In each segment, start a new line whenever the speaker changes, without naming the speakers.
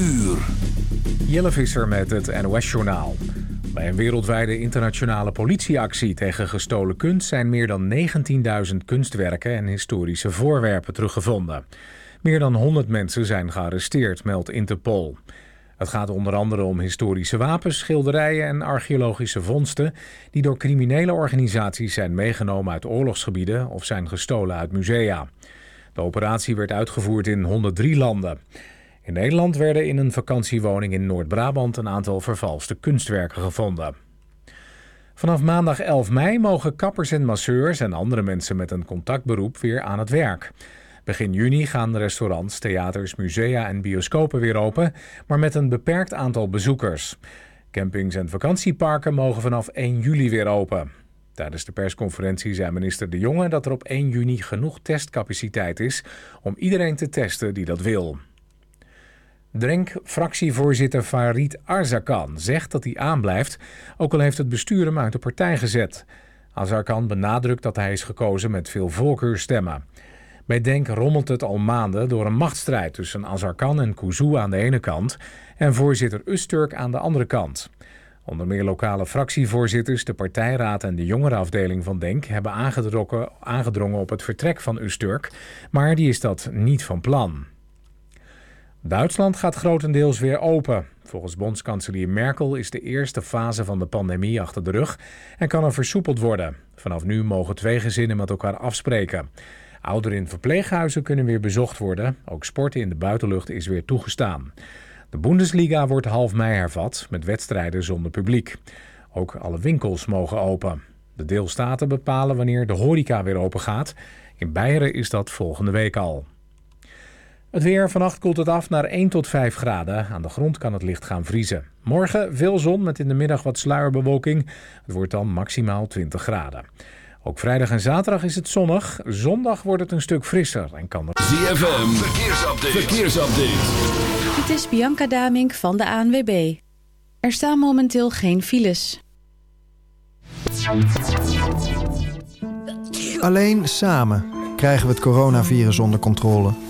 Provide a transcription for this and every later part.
uur.
Jelle Visser met het NOS-journaal. Bij een wereldwijde internationale politieactie tegen gestolen kunst... zijn meer dan 19.000 kunstwerken en historische voorwerpen teruggevonden. Meer dan 100 mensen zijn gearresteerd, meldt Interpol. Het gaat onder andere om historische wapens, schilderijen en archeologische vondsten... die door criminele organisaties zijn meegenomen uit oorlogsgebieden... of zijn gestolen uit musea. De operatie werd uitgevoerd in 103 landen. In Nederland werden in een vakantiewoning in Noord-Brabant een aantal vervalste kunstwerken gevonden. Vanaf maandag 11 mei mogen kappers en masseurs en andere mensen met een contactberoep weer aan het werk. Begin juni gaan restaurants, theaters, musea en bioscopen weer open, maar met een beperkt aantal bezoekers. Campings en vakantieparken mogen vanaf 1 juli weer open. Tijdens de persconferentie zei minister De Jonge dat er op 1 juni genoeg testcapaciteit is om iedereen te testen die dat wil. Drenk-fractievoorzitter Farid Arzakan zegt dat hij aanblijft, ook al heeft het bestuur hem uit de partij gezet. Arzakan benadrukt dat hij is gekozen met veel voorkeurstemmen. Bij Denk rommelt het al maanden door een machtsstrijd tussen Azarkan en Kuzu aan de ene kant en voorzitter Usturk aan de andere kant. Onder meer lokale fractievoorzitters, de partijraad en de jongerenafdeling van Denk hebben aangedrongen op het vertrek van Usturk, maar die is dat niet van plan. Duitsland gaat grotendeels weer open. Volgens bondskanselier Merkel is de eerste fase van de pandemie achter de rug en kan er versoepeld worden. Vanaf nu mogen twee gezinnen met elkaar afspreken. Ouderen in verpleeghuizen kunnen weer bezocht worden. Ook sporten in de buitenlucht is weer toegestaan. De Bundesliga wordt half mei hervat met wedstrijden zonder publiek. Ook alle winkels mogen open. De deelstaten bepalen wanneer de horeca weer open gaat. In Beieren is dat volgende week al. Het weer. Vannacht koelt het af naar 1 tot 5 graden. Aan de grond kan het licht gaan vriezen. Morgen veel zon met in de middag wat sluierbewolking. Het wordt dan maximaal 20 graden. Ook vrijdag en zaterdag is het zonnig. Zondag wordt het een stuk frisser en kan er...
ZFM. Verkeersupdate. Verkeersupdate.
Het is Bianca Damink van de ANWB. Er staan momenteel geen files.
Alleen samen krijgen we het coronavirus onder controle.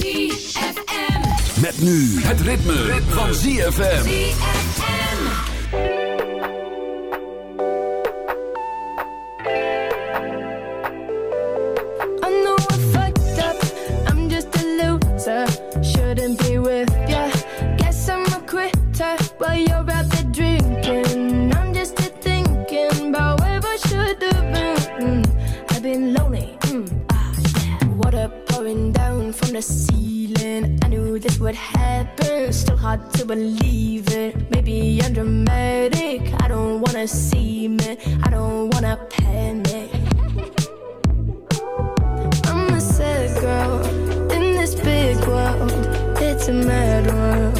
ZFM.
Met nu het ritme, van ZFM.
Just a loser. Shouldn't be with ya. Guess I'm a quitter while you're out there drinking. I'm just thinking about where I should have been. I've been lonely. Mm, ah, yeah. Water pouring down from the ceiling. I knew this would happen. Still hard to believe it. Maybe I'm dramatic. I don't wanna see me. I don't wanna panic. I'm a sad girl in this big world. It's a mad world.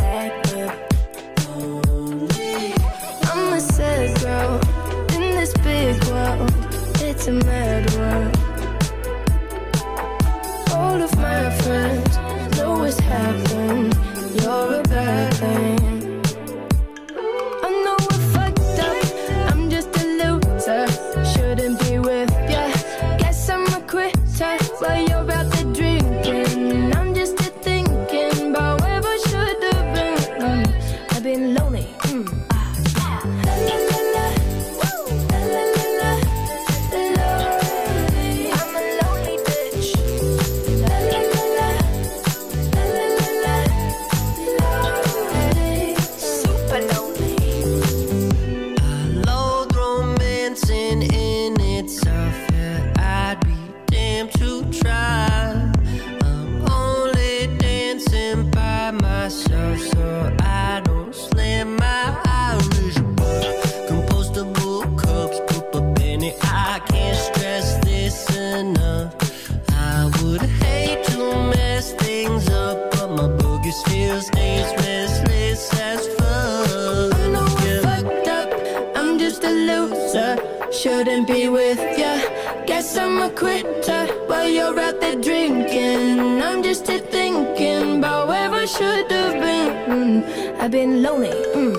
been lonely. Mm.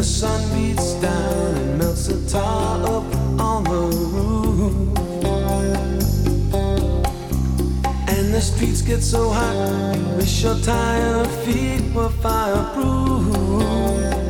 the
sun beats down and melts the tar up on the roof. And the streets get so hot, wish your tired feet were fireproof.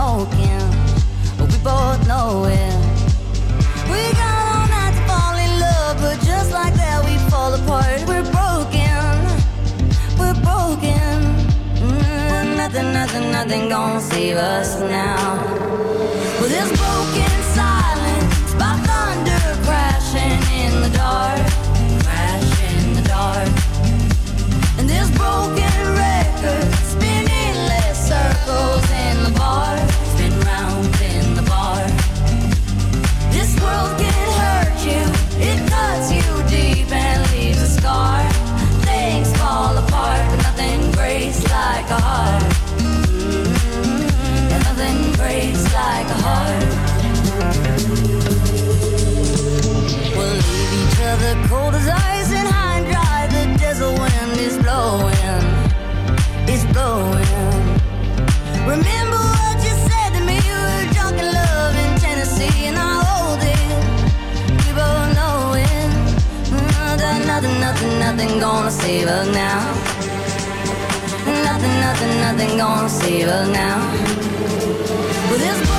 smoking. We both know it. We got all night to fall in love, but just like that we fall apart. We're broken. We're broken. Mm, nothing, nothing, nothing gonna save us now. Well, this broken silence by thunder crashing in the dark, crash in the dark. And this broken Mm, and nothing breaks like a heart. We'll leave each other cold as ice and high and dry. The desert wind is blowing, it's blowing. Remember what you said to me? You were drunk in love in Tennessee, and I hold it. We both know it. Mm, nothing, nothing, nothing gonna save us now. Nothing, nothing, nothing gonna save us now. Well, this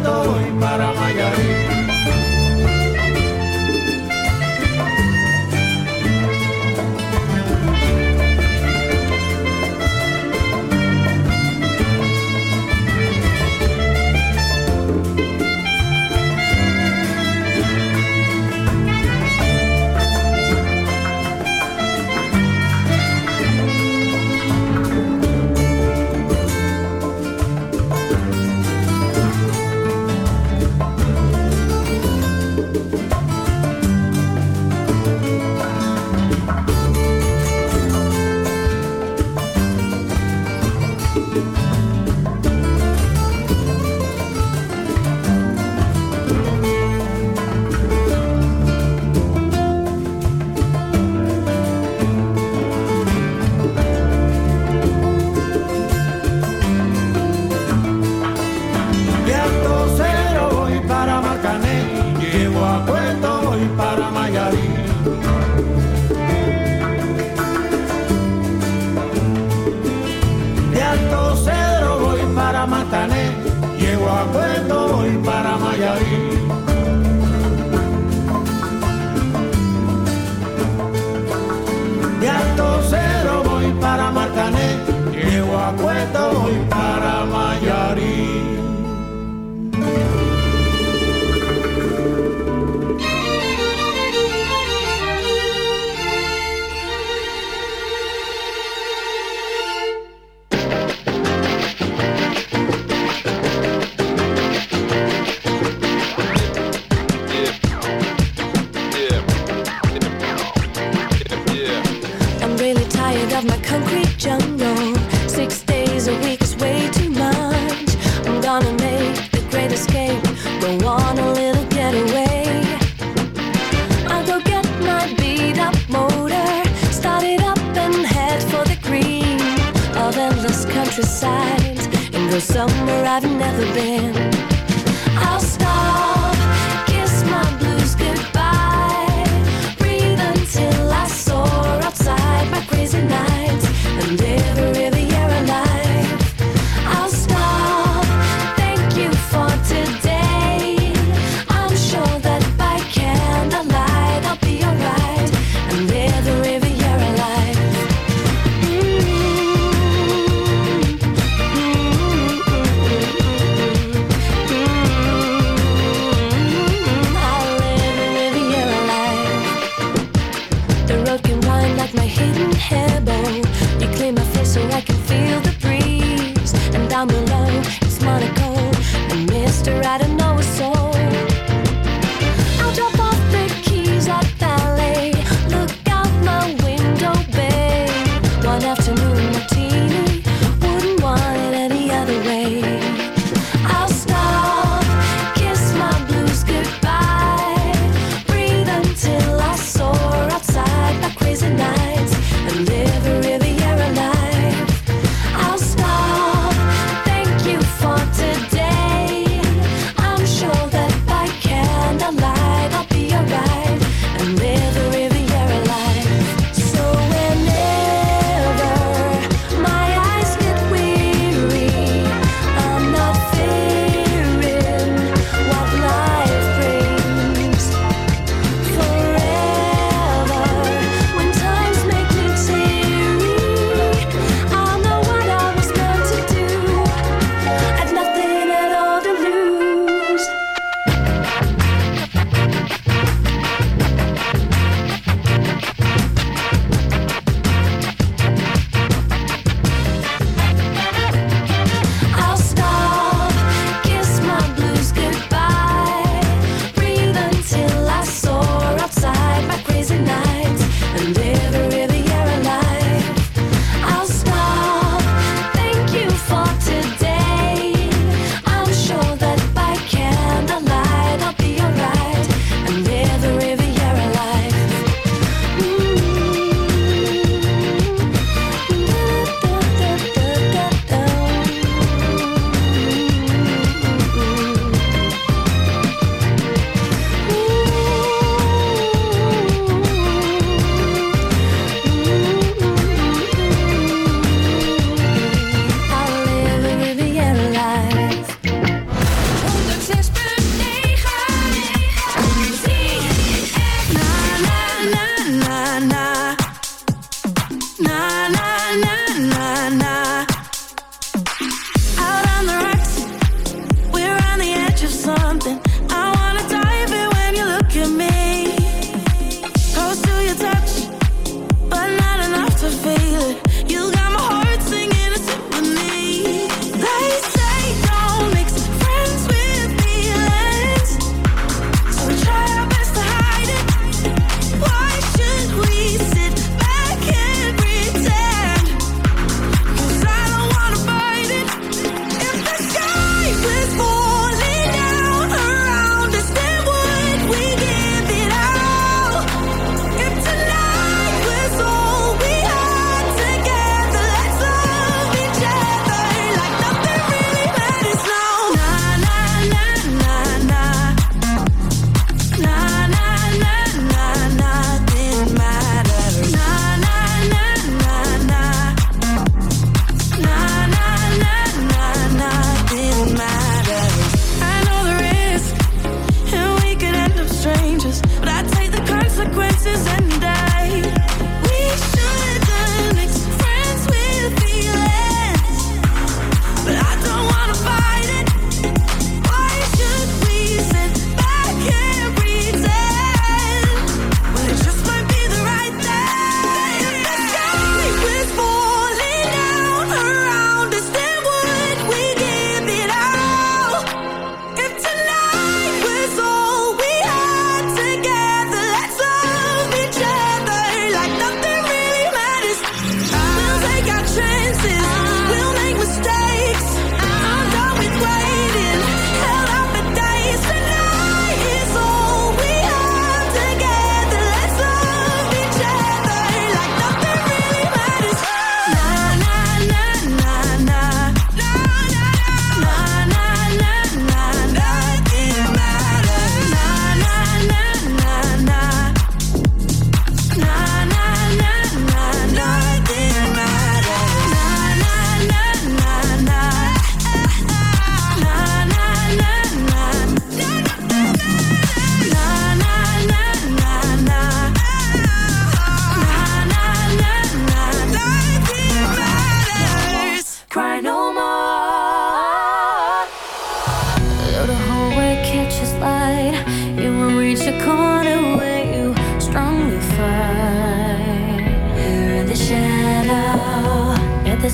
estoy para
Mayarín.